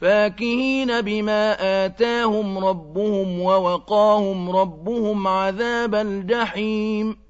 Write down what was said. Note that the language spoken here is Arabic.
فَاكِهِينَ بِمَا آتَاهُمْ رَبُّهُمْ وَوَقَاهُمْ رَبُّهُمْ عَذَابَ الْجَحِيمِ.